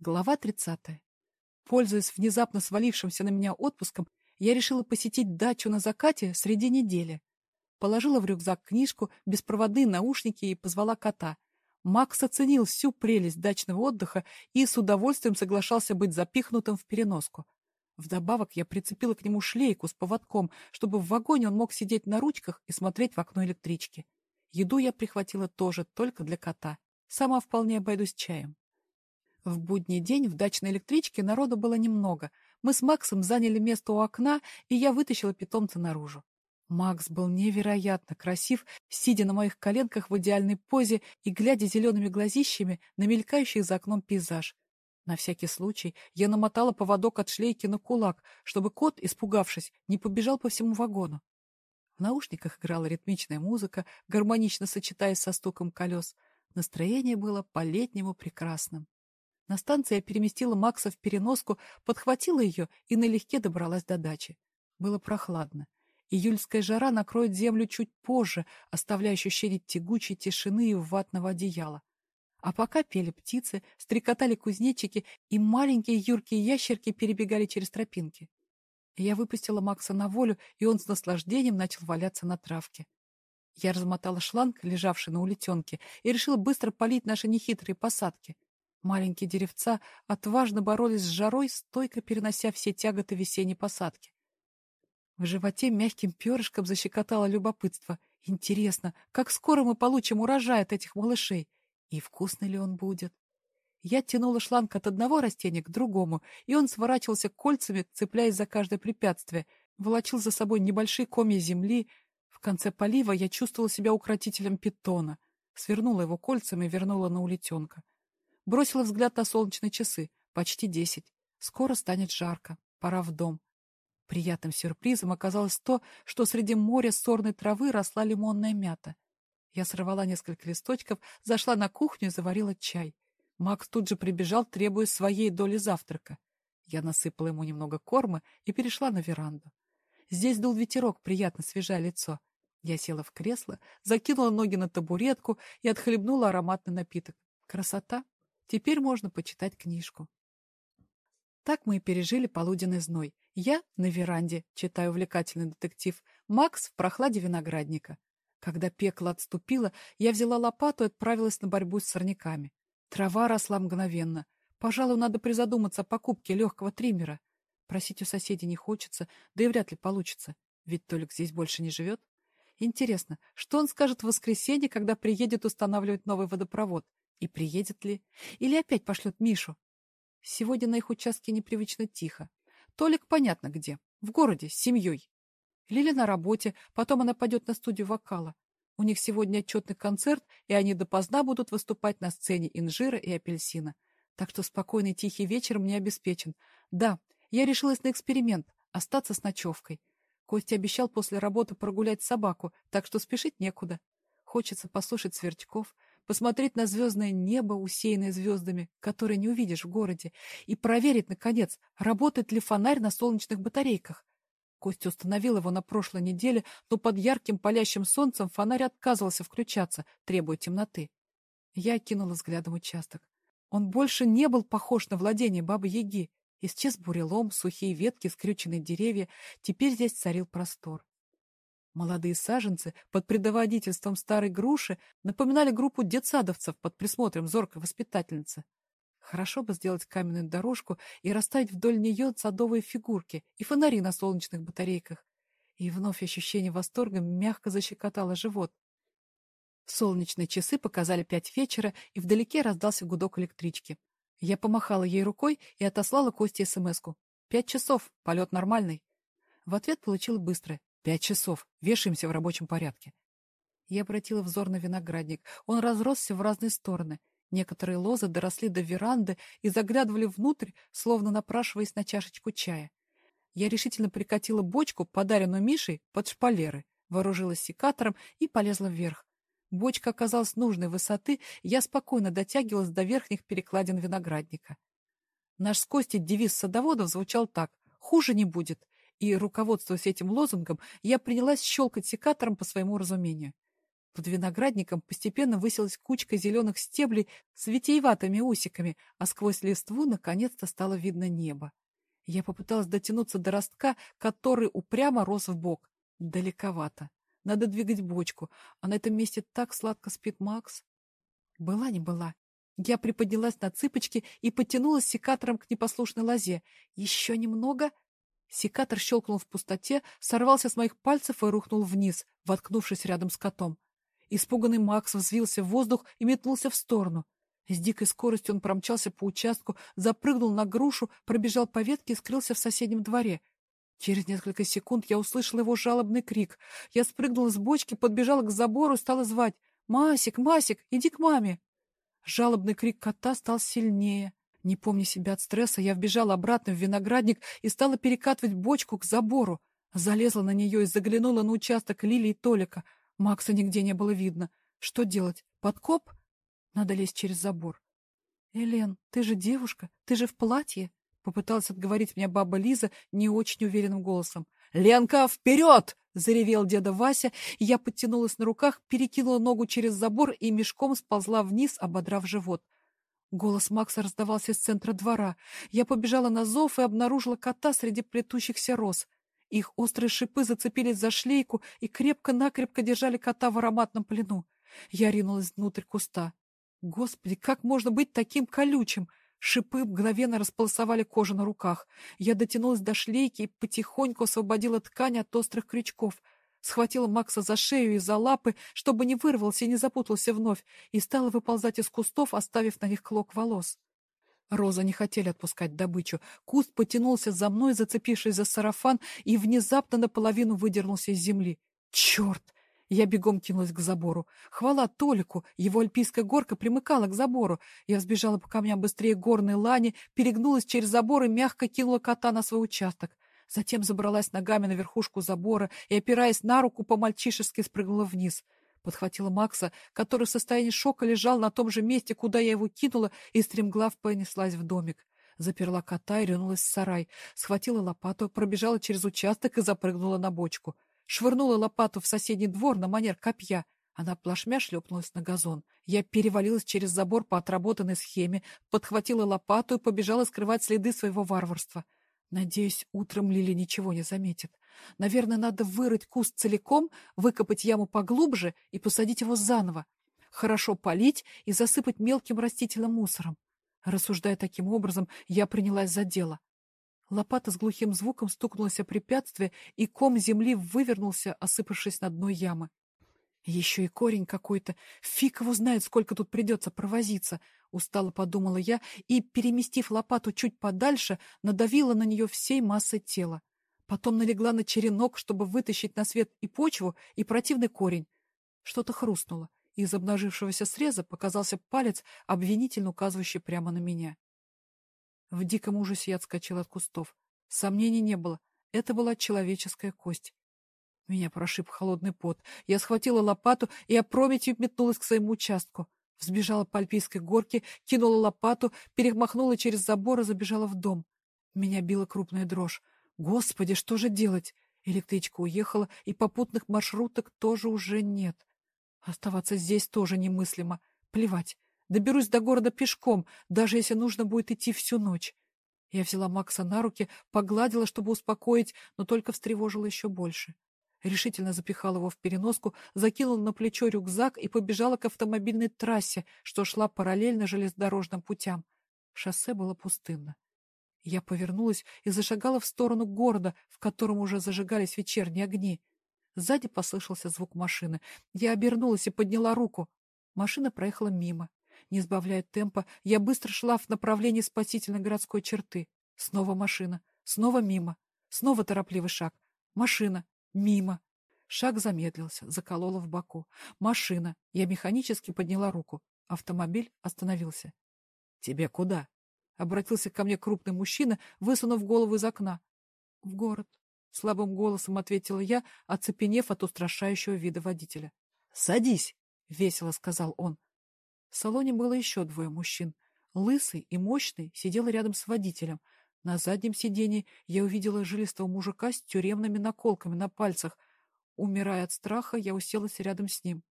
Глава 30. Пользуясь внезапно свалившимся на меня отпуском, я решила посетить дачу на закате среди недели. Положила в рюкзак книжку, беспроводные наушники и позвала кота. Макс оценил всю прелесть дачного отдыха и с удовольствием соглашался быть запихнутым в переноску. Вдобавок я прицепила к нему шлейку с поводком, чтобы в вагоне он мог сидеть на ручках и смотреть в окно электрички. Еду я прихватила тоже только для кота. Сама вполне обойдусь чаем. В будний день в дачной электричке народу было немного. Мы с Максом заняли место у окна, и я вытащила питомца наружу. Макс был невероятно красив, сидя на моих коленках в идеальной позе и глядя зелеными глазищами на мелькающий за окном пейзаж. На всякий случай я намотала поводок от шлейки на кулак, чтобы кот, испугавшись, не побежал по всему вагону. В наушниках играла ритмичная музыка, гармонично сочетаясь со стуком колес. Настроение было по-летнему прекрасным. На станции я переместила Макса в переноску, подхватила ее и налегке добралась до дачи. Было прохладно. Июльская жара накроет землю чуть позже, оставляя ощущение тягучей тишины и ватного одеяла. А пока пели птицы, стрекотали кузнечики, и маленькие юркие ящерки перебегали через тропинки. Я выпустила Макса на волю, и он с наслаждением начал валяться на травке. Я размотала шланг, лежавший на улетенке, и решила быстро полить наши нехитрые посадки — Маленькие деревца отважно боролись с жарой, стойко перенося все тяготы весенней посадки. В животе мягким перышком защекотало любопытство. Интересно, как скоро мы получим урожай от этих малышей? И вкусный ли он будет? Я тянула шланг от одного растения к другому, и он сворачивался кольцами, цепляясь за каждое препятствие, волочил за собой небольшие комья земли. В конце полива я чувствовала себя укротителем питона. Свернула его кольцами и вернула на улетенка. Бросила взгляд на солнечные часы. Почти десять. Скоро станет жарко. Пора в дом. Приятным сюрпризом оказалось то, что среди моря сорной травы росла лимонная мята. Я сорвала несколько листочков, зашла на кухню и заварила чай. Макс тут же прибежал, требуя своей доли завтрака. Я насыпала ему немного корма и перешла на веранду. Здесь дул ветерок, приятно свежая лицо. Я села в кресло, закинула ноги на табуретку и отхлебнула ароматный напиток. Красота! Теперь можно почитать книжку. Так мы и пережили полуденный зной. Я на веранде, читаю увлекательный детектив, Макс в прохладе виноградника. Когда пекло отступило, я взяла лопату и отправилась на борьбу с сорняками. Трава росла мгновенно. Пожалуй, надо призадуматься о покупке легкого триммера. Просить у соседей не хочется, да и вряд ли получится. Ведь Толик здесь больше не живет. Интересно, что он скажет в воскресенье, когда приедет устанавливать новый водопровод? И приедет ли? Или опять пошлет Мишу? Сегодня на их участке непривычно тихо. Толик понятно где. В городе, с семьей. Лили на работе, потом она пойдет на студию вокала. У них сегодня отчетный концерт, и они допоздна будут выступать на сцене инжира и апельсина. Так что спокойный тихий вечер мне обеспечен. Да, я решилась на эксперимент — остаться с ночевкой. Костя обещал после работы прогулять собаку, так что спешить некуда. Хочется послушать сверчков, посмотреть на звездное небо, усеянное звездами, которые не увидишь в городе, и проверить, наконец, работает ли фонарь на солнечных батарейках. Костя установил его на прошлой неделе, но под ярким палящим солнцем фонарь отказывался включаться, требуя темноты. Я кинула взглядом участок. Он больше не был похож на владение Бабы-Яги. Исчез бурелом, сухие ветки, скрюченные деревья. Теперь здесь царил простор. Молодые саженцы под предводительством старой груши напоминали группу детсадовцев под присмотром зоркой воспитательницы. Хорошо бы сделать каменную дорожку и расставить вдоль нее садовые фигурки и фонари на солнечных батарейках. И вновь ощущение восторга мягко защекотало живот. Солнечные часы показали пять вечера, и вдалеке раздался гудок электрички. Я помахала ей рукой и отослала Косте смс-ку. «Пять часов, полет нормальный». В ответ получила быстро. Пять часов. Вешаемся в рабочем порядке. Я обратила взор на виноградник. Он разросся в разные стороны. Некоторые лозы доросли до веранды и заглядывали внутрь, словно напрашиваясь на чашечку чая. Я решительно прикатила бочку, подаренную Мишей, под шпалеры, вооружилась секатором и полезла вверх. Бочка оказалась нужной высоты, я спокойно дотягивалась до верхних перекладин виноградника. Наш с Костей девиз садоводов звучал так «Хуже не будет», и, руководствуясь этим лозунгом, я принялась щелкать секатором по своему разумению. Под виноградником постепенно высилась кучка зеленых стеблей с витиеватыми усиками, а сквозь листву наконец-то стало видно небо. Я попыталась дотянуться до ростка, который упрямо рос в бок. Далековато. Надо двигать бочку, а на этом месте так сладко спит Макс. Была не была. Я приподнялась на цыпочки и потянулась секатором к непослушной лозе. Еще немного. Секатор щелкнул в пустоте, сорвался с моих пальцев и рухнул вниз, воткнувшись рядом с котом. Испуганный Макс взвился в воздух и метнулся в сторону. С дикой скоростью он промчался по участку, запрыгнул на грушу, пробежал по ветке и скрылся в соседнем дворе. Через несколько секунд я услышала его жалобный крик. Я спрыгнула с бочки, подбежала к забору и стала звать. «Масик, Масик, иди к маме!» Жалобный крик кота стал сильнее. Не помня себя от стресса, я вбежала обратно в виноградник и стала перекатывать бочку к забору. Залезла на нее и заглянула на участок Лили и Толика. Макса нигде не было видно. Что делать? Подкоп? Надо лезть через забор. «Элен, ты же девушка, ты же в платье!» Попыталась отговорить меня баба Лиза не очень уверенным голосом. «Ленка, вперед!» — заревел деда Вася, я подтянулась на руках, перекинула ногу через забор и мешком сползла вниз, ободрав живот. Голос Макса раздавался из центра двора. Я побежала на зов и обнаружила кота среди плетущихся роз. Их острые шипы зацепились за шлейку и крепко-накрепко держали кота в ароматном плену. Я ринулась внутрь куста. Господи, как можно быть таким колючим? Шипы мгновенно располосовали кожу на руках. Я дотянулась до шлейки и потихоньку освободила ткань от острых крючков. Схватила Макса за шею и за лапы, чтобы не вырвался и не запутался вновь, и стала выползать из кустов, оставив на них клок волос. Роза не хотели отпускать добычу. Куст потянулся за мной, зацепившись за сарафан, и внезапно наполовину выдернулся из земли. Черт! Я бегом кинулась к забору. Хвала Толику, его альпийская горка примыкала к забору. Я взбежала по камням быстрее горной лани, перегнулась через забор и мягко кинула кота на свой участок. Затем забралась ногами на верхушку забора и, опираясь на руку, по-мальчишески спрыгнула вниз. Подхватила Макса, который в состоянии шока лежал на том же месте, куда я его кинула, и стремглав понеслась в домик. Заперла кота и ринулась в сарай. Схватила лопату, пробежала через участок и запрыгнула на бочку швырнула лопату в соседний двор на манер копья. Она плашмя шлепнулась на газон. Я перевалилась через забор по отработанной схеме, подхватила лопату и побежала скрывать следы своего варварства. Надеюсь, утром Лили ничего не заметит. Наверное, надо вырыть куст целиком, выкопать яму поглубже и посадить его заново. Хорошо полить и засыпать мелким растительным мусором. Рассуждая таким образом, я принялась за дело. Лопата с глухим звуком стукнулась о препятствие, и ком земли вывернулся, осыпавшись на дно ямы. Еще и корень какой-то. Фиг его знает, сколько тут придется провозиться, — устало подумала я и, переместив лопату чуть подальше, надавила на нее всей массой тела. Потом налегла на черенок, чтобы вытащить на свет и почву, и противный корень. Что-то хрустнуло. Из обнажившегося среза показался палец, обвинительно указывающий прямо на меня. В диком ужасе я отскочил от кустов. Сомнений не было. Это была человеческая кость. Меня прошиб холодный пот. Я схватила лопату и опрометью метнулась к своему участку. Взбежала по альпийской горке, кинула лопату, перемахнула через забор и забежала в дом. Меня била крупная дрожь. Господи, что же делать? Электричка уехала, и попутных маршруток тоже уже нет. Оставаться здесь тоже немыслимо. Плевать. Доберусь до города пешком, даже если нужно будет идти всю ночь. Я взяла Макса на руки, погладила, чтобы успокоить, но только встревожила еще больше. Решительно запихала его в переноску, закинула на плечо рюкзак и побежала к автомобильной трассе, что шла параллельно железнодорожным путям. Шоссе было пустынно. Я повернулась и зашагала в сторону города, в котором уже зажигались вечерние огни. Сзади послышался звук машины. Я обернулась и подняла руку. Машина проехала мимо. Не сбавляя темпа, я быстро шла в направлении спасительной городской черты. Снова машина. Снова мимо. Снова торопливый шаг. Машина. Мимо. Шаг замедлился, заколола в боку. Машина. Я механически подняла руку. Автомобиль остановился. — Тебе куда? — обратился ко мне крупный мужчина, высунув голову из окна. — В город. — слабым голосом ответила я, оцепенев от устрашающего вида водителя. — Садись, — весело сказал он. В салоне было еще двое мужчин. Лысый и мощный сидел рядом с водителем. На заднем сиденье я увидела жилистого мужика с тюремными наколками на пальцах. Умирая от страха, я уселась рядом с ним.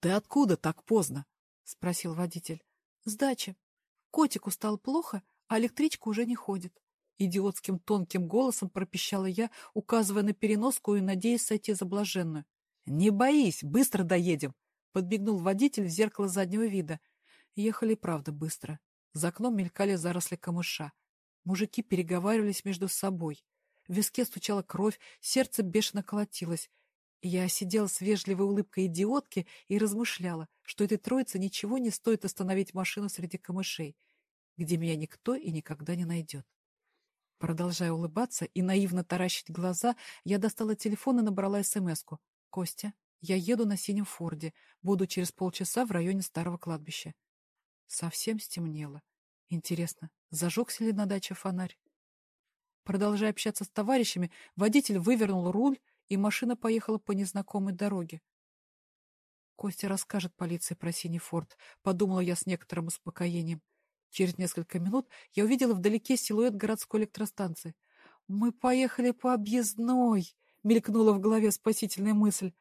Ты откуда так поздно? — спросил водитель. — С дачи. Котику стало плохо, а электричка уже не ходит. Идиотским тонким голосом пропищала я, указывая на переноску и надеясь сойти за блаженную. — Не боись, быстро доедем! — подбегнул водитель в зеркало заднего вида. Ехали, правда, быстро. За окном мелькали заросли камыша. Мужики переговаривались между собой. В виске стучала кровь, сердце бешено колотилось. Я сидела с вежливой улыбкой идиотки и размышляла, что этой троице ничего не стоит остановить машину среди камышей, где меня никто и никогда не найдет. Продолжая улыбаться и наивно таращить глаза, я достала телефон и набрала СМС-ку. «Костя, я еду на синем Форде. Буду через полчаса в районе старого кладбища». Совсем стемнело. Интересно, зажегся ли на даче фонарь? Продолжая общаться с товарищами, водитель вывернул руль, и машина поехала по незнакомой дороге. Костя расскажет полиции про синий Форд, подумала я с некоторым успокоением. Через несколько минут я увидела вдалеке силуэт городской электростанции. «Мы поехали по объездной!» — мелькнула в голове спасительная мысль.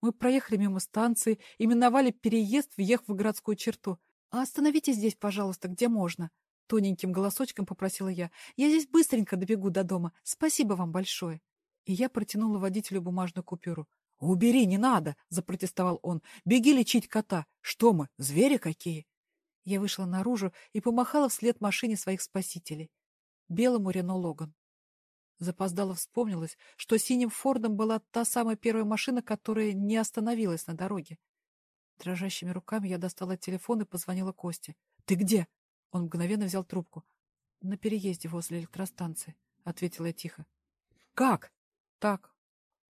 Мы проехали мимо станции и миновали переезд, въехав в городскую черту. «А остановитесь здесь, пожалуйста, где можно?» Тоненьким голосочком попросила я. «Я здесь быстренько добегу до дома. Спасибо вам большое!» И я протянула водителю бумажную купюру. «Убери, не надо!» — запротестовал он. «Беги лечить кота! Что мы, звери какие?» Я вышла наружу и помахала вслед машине своих спасителей. Белому Рено Логан. Запоздало вспомнилось, что синим Фордом была та самая первая машина, которая не остановилась на дороге. Дрожащими руками я достала телефон и позвонила Косте. «Ты где?» Он мгновенно взял трубку. «На переезде возле электростанции», — ответила я тихо. «Как?» «Так».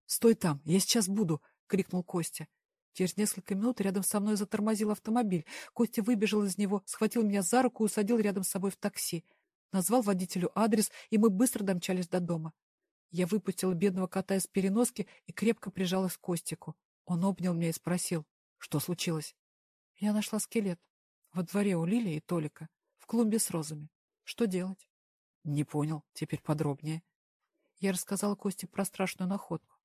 «Стой там, я сейчас буду», — крикнул Костя. Через несколько минут рядом со мной затормозил автомобиль. Костя выбежал из него, схватил меня за руку и усадил рядом с собой в такси. Назвал водителю адрес, и мы быстро домчались до дома. Я выпустила бедного кота из переноски и крепко прижалась к Костику. Он обнял меня и спросил, что случилось. Я нашла скелет. Во дворе у Лили и Толика, в клумбе с розами. Что делать? Не понял. Теперь подробнее. Я рассказала Косте про страшную находку.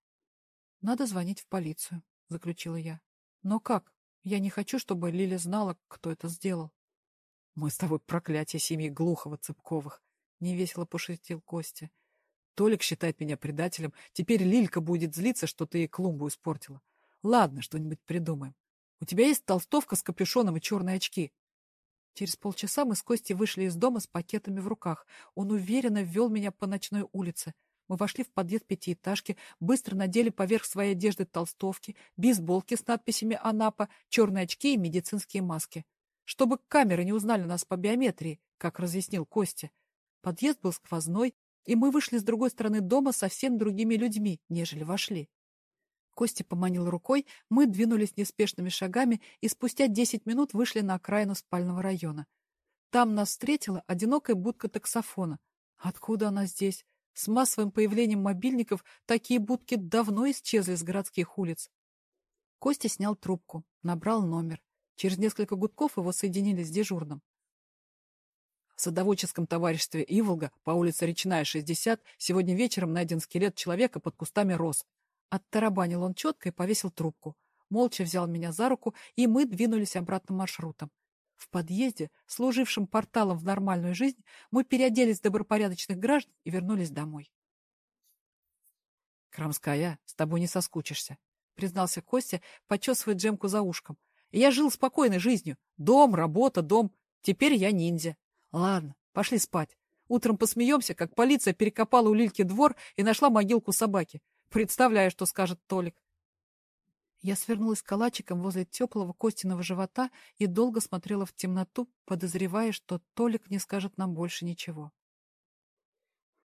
Надо звонить в полицию заключила я. Но как? Я не хочу, чтобы Лиля знала, кто это сделал. Мы с тобой проклятие семьи Глухова-Цыпковых, невесело пошутил Костя. Толик считает меня предателем. Теперь Лилька будет злиться, что ты ей клумбу испортила. Ладно, что-нибудь придумаем. У тебя есть толстовка с капюшоном и черные очки. Через полчаса мы с Костей вышли из дома с пакетами в руках. Он уверенно ввел меня по ночной улице. Мы вошли в подъезд пятиэтажки, быстро надели поверх своей одежды толстовки, бейсболки с надписями «Анапа», черные очки и медицинские маски. Чтобы камеры не узнали нас по биометрии, как разъяснил Костя. Подъезд был сквозной, и мы вышли с другой стороны дома совсем другими людьми, нежели вошли. Костя поманил рукой, мы двинулись неспешными шагами и спустя десять минут вышли на окраину спального района. Там нас встретила одинокая будка таксофона. Откуда она здесь? С массовым появлением мобильников такие будки давно исчезли с городских улиц. Костя снял трубку, набрал номер. Через несколько гудков его соединили с дежурным. В садоводческом товариществе Иволга по улице Речная, 60, сегодня вечером найден скелет человека под кустами роз. Оттарабанил он четко и повесил трубку. Молча взял меня за руку, и мы двинулись обратным маршрутом. В подъезде, служившем порталом в нормальную жизнь, мы переоделись в добропорядочных граждан и вернулись домой. «Крамская, с тобой не соскучишься», — признался Костя, почесывая Джемку за ушком. «Я жил спокойной жизнью. Дом, работа, дом. Теперь я ниндзя. Ладно, пошли спать. Утром посмеемся, как полиция перекопала у Лильки двор и нашла могилку собаки. Представляю, что скажет Толик. Я свернулась калачиком возле теплого Костиного живота и долго смотрела в темноту, подозревая, что Толик не скажет нам больше ничего.